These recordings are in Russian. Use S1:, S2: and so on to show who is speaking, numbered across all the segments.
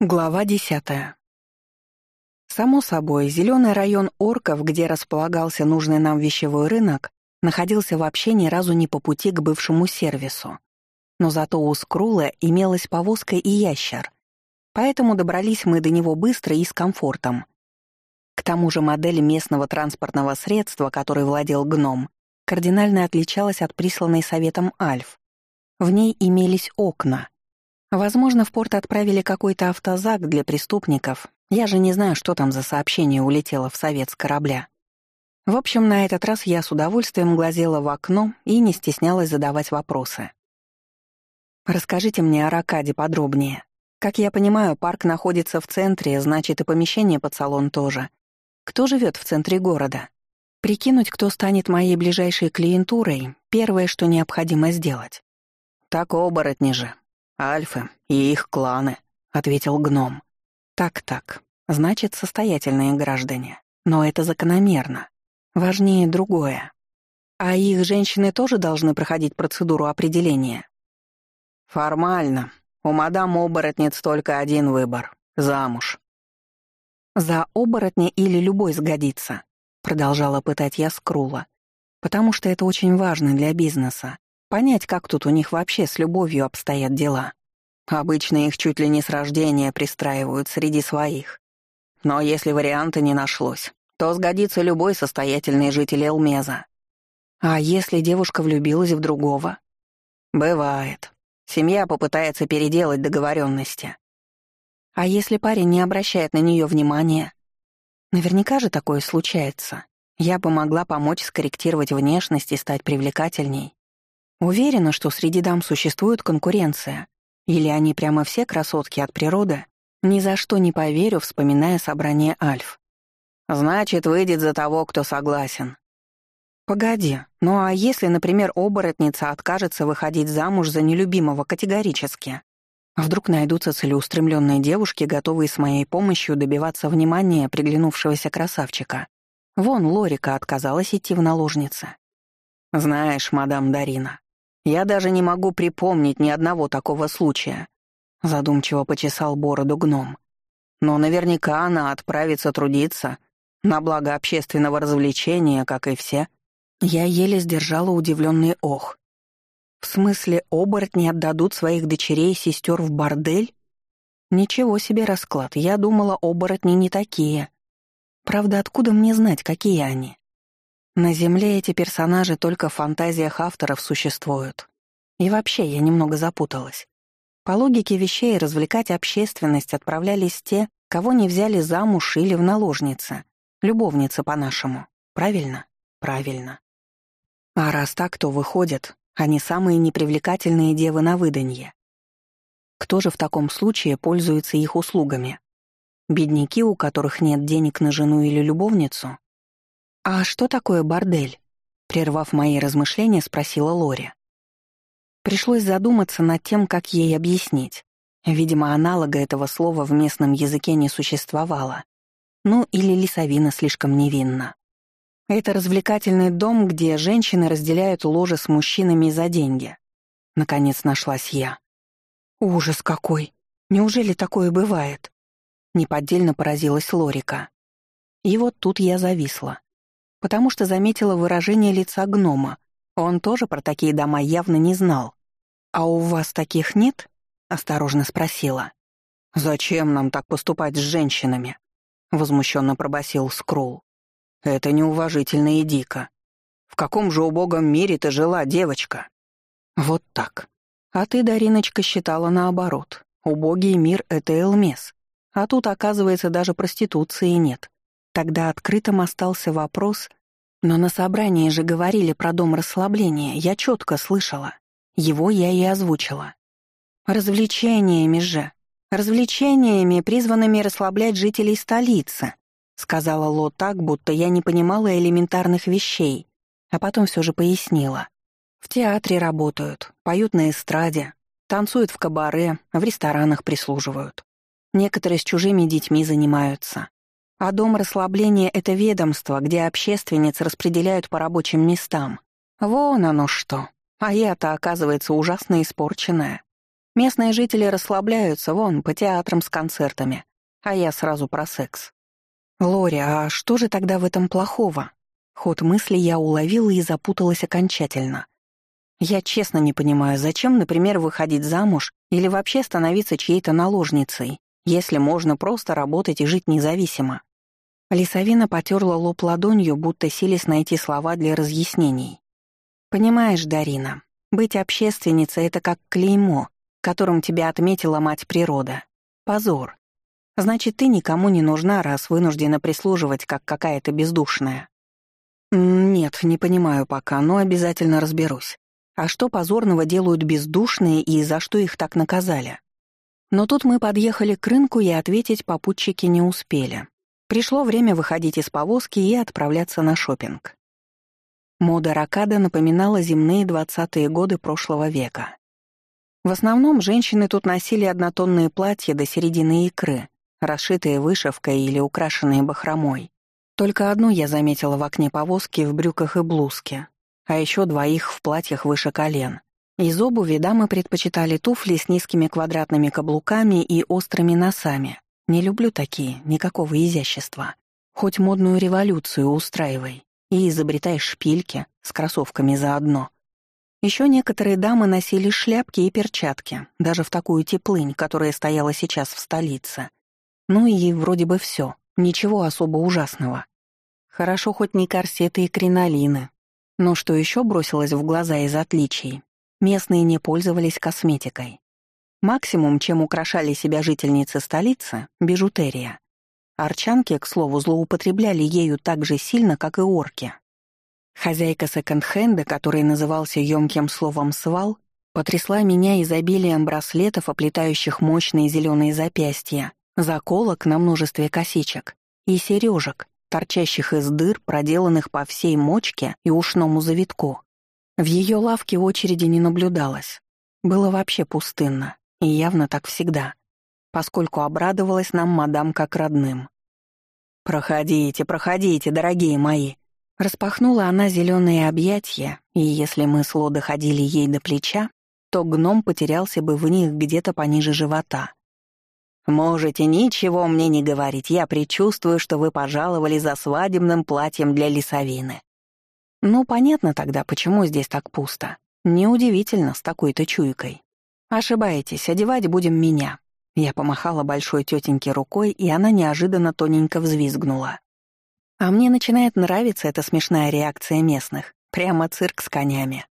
S1: Глава десятая. Само собой, зеленый район орков, где располагался нужный нам вещевой рынок, находился вообще ни разу не по пути к бывшему сервису. Но зато у Скрула имелась повозка и ящер. Поэтому добрались мы до него быстро и с комфортом. К тому же модель местного транспортного средства, которой владел гном, кардинально отличалась от присланной советом Альф. В ней имелись окна — Возможно, в порт отправили какой-то автозак для преступников. Я же не знаю, что там за сообщение улетело в совет с корабля. В общем, на этот раз я с удовольствием глазела в окно и не стеснялась задавать вопросы. «Расскажите мне о Ракаде подробнее. Как я понимаю, парк находится в центре, значит, и помещение под салон тоже. Кто живет в центре города? Прикинуть, кто станет моей ближайшей клиентурой — первое, что необходимо сделать. Так оборотни же, «Альфы и их кланы», — ответил гном. «Так-так, значит, состоятельные граждане. Но это закономерно. Важнее другое. А их женщины тоже должны проходить процедуру определения?» «Формально. У мадам оборотниц только один выбор — замуж». «За оборотня или любой сгодится», — продолжала пытать я Скрула. «Потому что это очень важно для бизнеса. Понять, как тут у них вообще с любовью обстоят дела. Обычно их чуть ли не с рождения пристраивают среди своих. Но если варианта не нашлось, то сгодится любой состоятельный житель Элмеза. А если девушка влюбилась в другого? Бывает. Семья попытается переделать договоренности. А если парень не обращает на нее внимания? Наверняка же такое случается. Я бы могла помочь скорректировать внешность и стать привлекательней. Уверена, что среди дам существует конкуренция. Или они прямо все красотки от природы? Ни за что не поверю, вспоминая собрание Альф. Значит, выйдет за того, кто согласен. Погоди, ну а если, например, оборотница откажется выходить замуж за нелюбимого категорически? Вдруг найдутся целеустремленные девушки, готовые с моей помощью добиваться внимания приглянувшегося красавчика. Вон Лорика отказалась идти в наложницы. Знаешь, мадам Дарина, я даже не могу припомнить ни одного такого случая. Задумчиво почесал бороду гном. Но наверняка она отправится трудиться на благо общественного развлечения, как и все. Я еле сдержала удивленный ох. В смысле, оборотни отдадут своих дочерей и сестер в бордель? Ничего себе расклад. Я думала, оборотни не такие. Правда, откуда мне знать, какие они? На Земле эти персонажи только в фантазиях авторов существуют. И вообще, я немного запуталась. По логике вещей развлекать общественность отправлялись те, кого не взяли замуж или в наложницы. Любовницы по-нашему. Правильно? Правильно. А раз так, то выходят, они самые непривлекательные девы на выданье. Кто же в таком случае пользуется их услугами? Бедняки, у которых нет денег на жену или любовницу? «А что такое бордель?» Прервав мои размышления, спросила Лори. Пришлось задуматься над тем, как ей объяснить. Видимо, аналога этого слова в местном языке не существовало. Ну, или лесовина слишком невинна. Это развлекательный дом, где женщины разделяют ложе с мужчинами за деньги. Наконец нашлась я. Ужас какой! Неужели такое бывает? Неподдельно поразилась Лорика. И вот тут я зависла потому что заметила выражение лица гнома. Он тоже про такие дома явно не знал. «А у вас таких нет?» — осторожно спросила. «Зачем нам так поступать с женщинами?» — возмущенно пробасил Скрул. «Это неуважительно и дико. В каком же убогом мире ты жила, девочка?» «Вот так. А ты, Дариночка, считала наоборот. Убогий мир — это Элмес. А тут, оказывается, даже проституции нет. Тогда открытым остался вопрос, но на собрании же говорили про дом расслабления, я четко слышала. Его я и озвучила. «Развлечениями же. Развлечениями, призванными расслаблять жителей столицы», сказала Ло так, будто я не понимала элементарных вещей, а потом все же пояснила. В театре работают, поют на эстраде, танцуют в кабаре, в ресторанах прислуживают. Некоторые с чужими детьми занимаются. А дом расслабления — это ведомство, где общественниц распределяют по рабочим местам. Вон оно что. А я-то, оказывается, ужасно испорченная. Местные жители расслабляются, вон, по театрам с концертами. А я сразу про секс. Лори, а что же тогда в этом плохого? Ход мысли я уловила и запуталась окончательно. Я честно не понимаю, зачем, например, выходить замуж или вообще становиться чьей-то наложницей, если можно просто работать и жить независимо. Лисовина потерла лоб ладонью, будто сились найти слова для разъяснений. «Понимаешь, Дарина, быть общественницей — это как клеймо, которым тебя отметила мать природа. Позор. Значит, ты никому не нужна, раз вынуждена прислуживать, как какая-то бездушная». «Нет, не понимаю пока, но обязательно разберусь. А что позорного делают бездушные и за что их так наказали?» Но тут мы подъехали к рынку, и ответить попутчики не успели. Пришло время выходить из повозки и отправляться на шопинг. Мода ракада напоминала земные двадцатые годы прошлого века. В основном женщины тут носили однотонные платья до середины икры, расшитые вышивкой или украшенные бахромой. Только одну я заметила в окне повозки в брюках и блузке, а еще двоих в платьях выше колен. Из обуви дамы предпочитали туфли с низкими квадратными каблуками и острыми носами, не люблю такие, никакого изящества. Хоть модную революцию устраивай и изобретай шпильки с кроссовками заодно. Еще некоторые дамы носили шляпки и перчатки, даже в такую теплынь, которая стояла сейчас в столице. Ну и вроде бы все, ничего особо ужасного. Хорошо хоть не корсеты и кринолины. Но что еще бросилось в глаза из отличий? Местные не пользовались косметикой. Максимум, чем украшали себя жительницы столицы — бижутерия. Арчанки, к слову, злоупотребляли ею так же сильно, как и орки. Хозяйка секонд-хенда, который назывался ёмким словом «свал», потрясла меня изобилием браслетов, оплетающих мощные зеленые запястья, заколок на множестве косичек и сережек, торчащих из дыр, проделанных по всей мочке и ушному завитку. В ее лавке очереди не наблюдалось. Было вообще пустынно. И явно так всегда, поскольку обрадовалась нам мадам как родным. «Проходите, проходите, дорогие мои!» Распахнула она зеленые объятия, и если мы с Ло доходили ей до плеча, то гном потерялся бы в них где-то пониже живота. «Можете ничего мне не говорить, я предчувствую, что вы пожаловали за свадебным платьем для лесовины». Ну, понятно тогда, почему здесь так пусто. Неудивительно с такой-то чуйкой. «Ошибаетесь, одевать будем меня». Я помахала большой тетеньке рукой, и она неожиданно тоненько взвизгнула. А мне начинает нравиться эта смешная реакция местных. Прямо цирк с конями.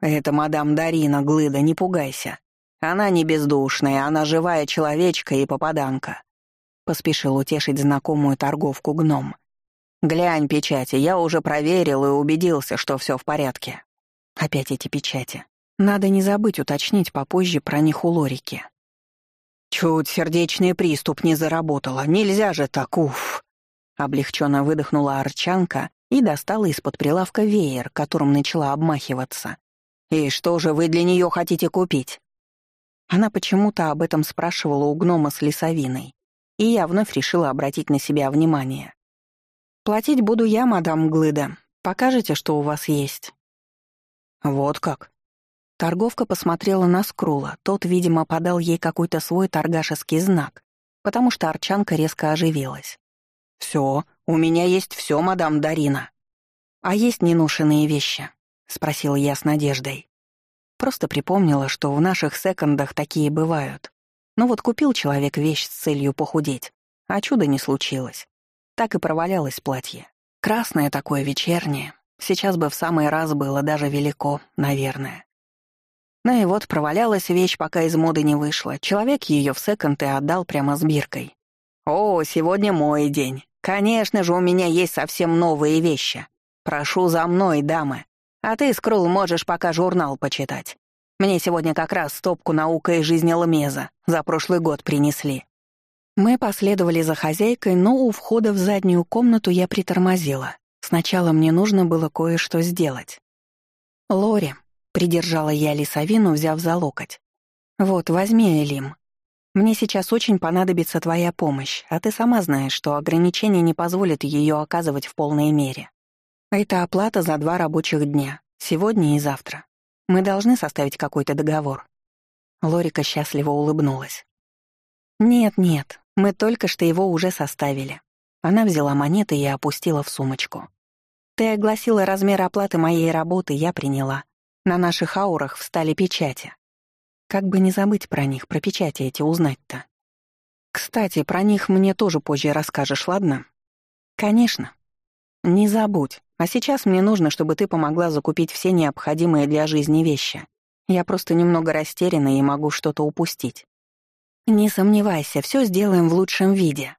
S1: «Это мадам Дарина, Глыда, не пугайся. Она не бездушная, она живая человечка и попаданка», — поспешил утешить знакомую торговку гном. «Глянь печати, я уже проверил и убедился, что все в порядке». Опять эти печати. Надо не забыть уточнить попозже про них у Лорики. «Чуть сердечный приступ не заработала. Нельзя же так, уф!» Облегченно выдохнула Арчанка и достала из-под прилавка веер, которым начала обмахиваться. «И что же вы для нее хотите купить?» Она почему-то об этом спрашивала у гнома с лесовиной, и я вновь решила обратить на себя внимание. «Платить буду я, мадам Глыда. Покажете, что у вас есть?» «Вот как?» Торговка посмотрела на Скрула, тот, видимо, подал ей какой-то свой торгашеский знак, потому что Арчанка резко оживилась. «Всё, у меня есть всё, мадам Дарина». «А есть ненушенные вещи?» — спросила я с надеждой. Просто припомнила, что в наших секондах такие бывают. Ну вот купил человек вещь с целью похудеть, а чуда не случилось. Так и провалялось платье. Красное такое вечернее. Сейчас бы в самый раз было даже велико, наверное. Ну и вот провалялась вещь, пока из моды не вышла. Человек ее в секонд и отдал прямо с биркой. «О, сегодня мой день. Конечно же, у меня есть совсем новые вещи. Прошу за мной, дамы. А ты, Скрул, можешь пока журнал почитать. Мне сегодня как раз стопку «Наука и жизнь Ламеза» за прошлый год принесли». Мы последовали за хозяйкой, но у входа в заднюю комнату я притормозила. Сначала мне нужно было кое-что сделать. «Лори», Придержала я Лисовину, взяв за локоть. «Вот, возьми, Элим. Мне сейчас очень понадобится твоя помощь, а ты сама знаешь, что ограничения не позволят ее оказывать в полной мере. Это оплата за два рабочих дня, сегодня и завтра. Мы должны составить какой-то договор». Лорика счастливо улыбнулась. «Нет-нет, мы только что его уже составили». Она взяла монеты и опустила в сумочку. «Ты огласила размер оплаты моей работы, я приняла. На наших аурах встали печати. Как бы не забыть про них, про печати эти узнать-то. Кстати, про них мне тоже позже расскажешь, ладно? Конечно. Не забудь. А сейчас мне нужно, чтобы ты помогла закупить все необходимые для жизни вещи. Я просто немного растеряна и могу что-то упустить. Не сомневайся, все сделаем в лучшем виде.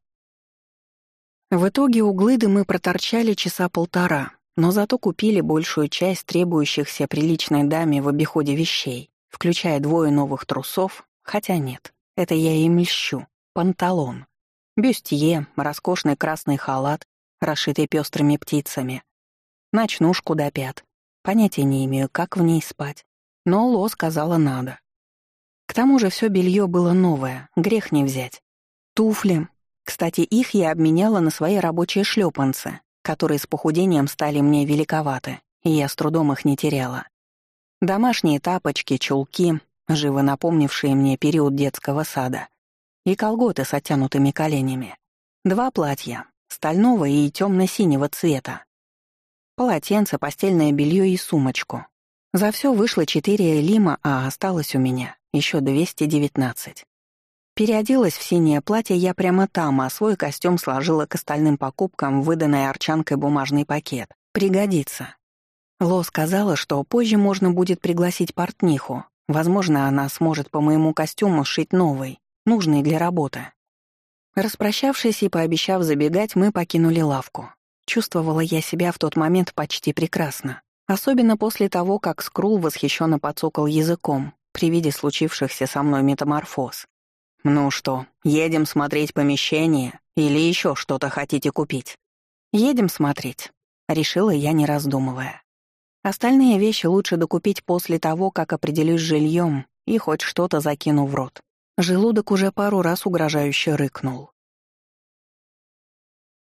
S1: В итоге у Глыды мы проторчали часа полтора, но зато купили большую часть требующихся приличной даме в обиходе вещей, включая двое новых трусов, хотя нет, это я им льщу, панталон, бюстье, роскошный красный халат, расшитый пестрыми птицами, ночнушку до пят. Понятия не имею, как в ней спать, но Ло сказала надо. К тому же все белье было новое, грех не взять. Туфли. Кстати, их я обменяла на свои рабочие шлепанцы, которые с похудением стали мне великоваты, и я с трудом их не теряла. Домашние тапочки, чулки, живо напомнившие мне период детского сада, и колготы с оттянутыми коленями. Два платья, стального и темно-синего цвета. Полотенце, постельное белье и сумочку, за все вышло 4 лима, а осталось у меня еще 219. Переоделась в синее платье я прямо там, а свой костюм сложила к остальным покупкам, выданной арчанкой бумажный пакет. Пригодится. Ло сказала, что позже можно будет пригласить портниху. Возможно, она сможет по моему костюму сшить новый, нужный для работы. Распрощавшись и пообещав забегать, мы покинули лавку. Чувствовала я себя в тот момент почти прекрасно. Особенно после того, как Скрул восхищенно подсокал языком при виде случившихся со мной метаморфоз. «Ну что, едем смотреть помещение или еще что-то хотите купить?» «Едем смотреть», — решила я, не раздумывая. Остальные вещи лучше докупить после того, как определюсь с жильем и хоть что-то закину в рот. Желудок уже пару раз угрожающе рыкнул.